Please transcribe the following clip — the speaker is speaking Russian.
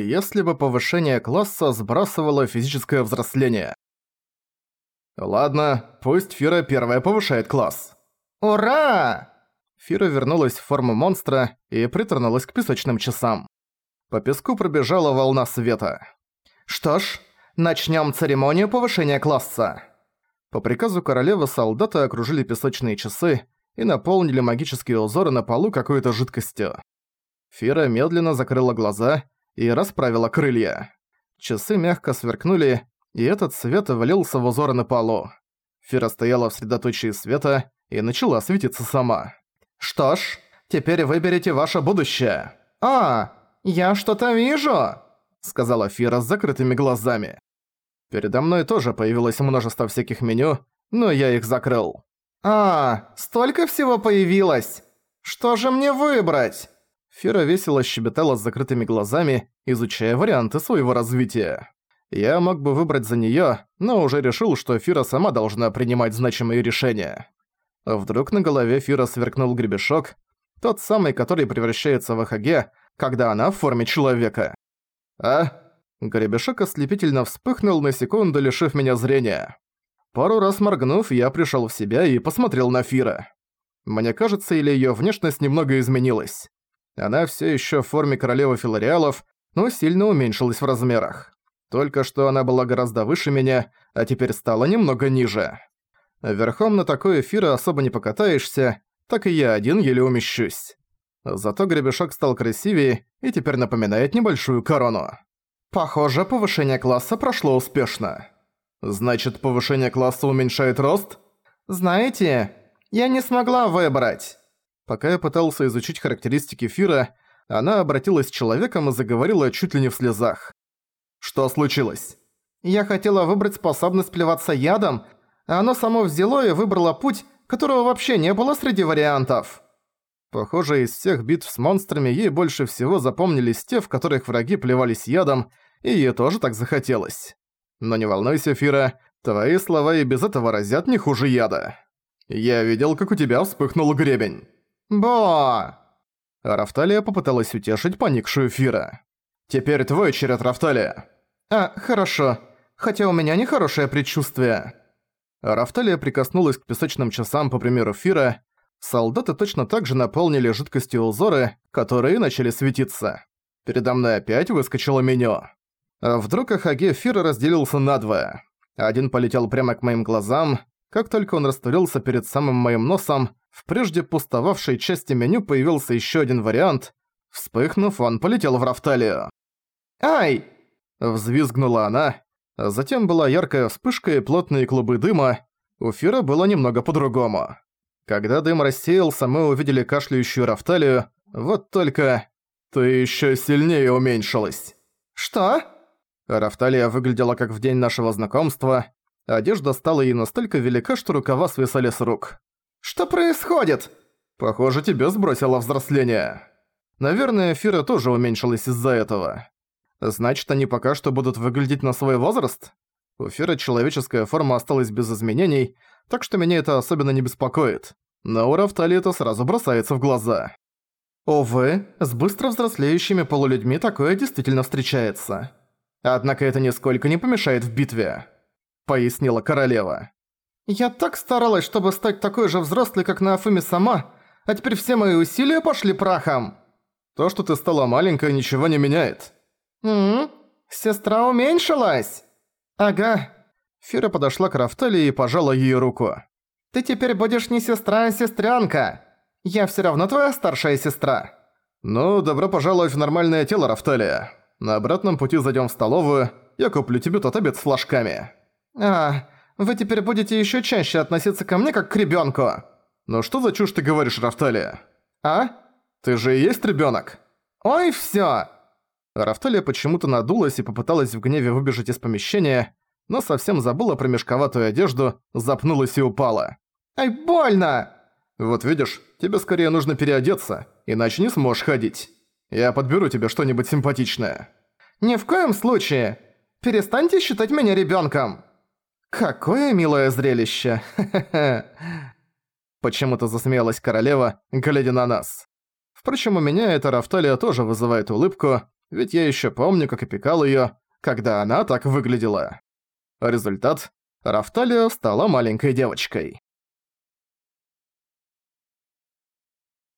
если бы повышение класса сбрасывало физическое взросление. Ладно, пусть Фира первая повышает класс. Ура! Фира вернулась в форму монстра и приторнулась к песочным часам. По песку пробежала волна света. Что ж, начнем церемонию повышения класса. По приказу королевы солдаты окружили песочные часы и наполнили магические узоры на полу какой-то жидкостью. Фира медленно закрыла глаза и расправила крылья. Часы мягко сверкнули, и этот свет влился в узоры на полу. Фира стояла в средоточии света и начала светиться сама. «Что ж, теперь выберите ваше будущее». «А, я что-то вижу», — сказала Фира с закрытыми глазами. Передо мной тоже появилось множество всяких меню, но я их закрыл. «А, столько всего появилось! Что же мне выбрать?» Фира весело щебетала с закрытыми глазами, изучая варианты своего развития. Я мог бы выбрать за неё, но уже решил, что Фира сама должна принимать значимые решения. Вдруг на голове Фира сверкнул гребешок, тот самый, который превращается в Ахаге, когда она в форме человека. А? Гребешок ослепительно вспыхнул на секунду, лишив меня зрения. Пару раз моргнув, я пришёл в себя и посмотрел на Фира. Мне кажется, или её внешность немного изменилась. Она всё ещё в форме королевы филариалов, но сильно уменьшилась в размерах. Только что она была гораздо выше меня, а теперь стала немного ниже. Верхом на такой эфир особо не покатаешься, так и я один еле умещусь. Зато гребешок стал красивее и теперь напоминает небольшую корону. Похоже, повышение класса прошло успешно. Значит, повышение класса уменьшает рост? Знаете, я не смогла выбрать. Пока я пытался изучить характеристики Фира, она обратилась к человеком и заговорила чуть ли не в слезах. Что случилось? Я хотела выбрать способность плеваться ядом, а оно само взяло и выбрало путь, которого вообще не было среди вариантов. Похоже, из всех битв с монстрами ей больше всего запомнились те, в которых враги плевались ядом, и ей тоже так захотелось. Но не волнуйся, Фира, твои слова и без этого разят не хуже яда. Я видел, как у тебя вспыхнул гребень. Бо! Рафталия попыталась утешить поникшую Фира. «Теперь твой черед, Рафталия». «А, хорошо. Хотя у меня нехорошее предчувствие». Рафталия прикоснулась к песочным часам по примеру Фира. Солдаты точно так же наполнили жидкостью узоры, которые начали светиться. Передо мной опять выскочило меню. Вдруг Ахаге Фира разделился надвое. Один полетел прямо к моим глазам. Как только он растворился перед самым моим носом, в прежде пустовавшей части меню появился еще один вариант. Вспыхнув, он полетел в Рафталию. «Ай!» Взвизгнула она. Затем была яркая вспышка и плотные клубы дыма. У Фира было немного по-другому. Когда дым рассеялся, мы увидели кашляющую Рафталию. Вот только... Ты еще сильнее уменьшилась. «Что?» Рафталия выглядела как в день нашего знакомства. Одежда стала ей настолько велика, что рукава свисали с рук. «Что происходит?» «Похоже, тебя сбросило взросление». Наверное, Фира тоже уменьшилась из-за этого. Значит, они пока что будут выглядеть на свой возраст? У Фира человеческая форма осталась без изменений, так что меня это особенно не беспокоит. Но у Рафтали это сразу бросается в глаза. Увы, с быстро взрослеющими полулюдьми такое действительно встречается. Однако это нисколько не помешает в битве, пояснила королева. Я так старалась, чтобы стать такой же взрослой, как Нафуми сама, а теперь все мои усилия пошли прахом. То, что ты стала маленькой, ничего не меняет. «М? Сестра уменьшилась?» «Ага». Фира подошла к Рафтали и пожала ей руку. «Ты теперь будешь не сестра, а сестрянка. Я всё равно твоя старшая сестра». «Ну, добро пожаловать в нормальное тело, Рафталия. На обратном пути зайдём в столовую, я куплю тебе тот обед с флажками». «А, вы теперь будете ещё чаще относиться ко мне как к ребёнку». «Ну что за чушь ты говоришь, Рафталия?» «А? Ты же и есть ребёнок?» «Ой, всё!» Рафталия почему-то надулась и попыталась в гневе выбежать из помещения, но совсем забыла про мешковатую одежду, запнулась и упала. «Ай, больно!» «Вот видишь, тебе скорее нужно переодеться, иначе не сможешь ходить. Я подберу тебе что-нибудь симпатичное». «Ни в коем случае! Перестаньте считать меня ребёнком!» «Какое милое зрелище! Почему-то засмеялась королева, глядя на нас. Впрочем, у меня эта Рафталия тоже вызывает улыбку, ведь я ещё помню, как опекал её, когда она так выглядела. Результат – Рафталия стала маленькой девочкой.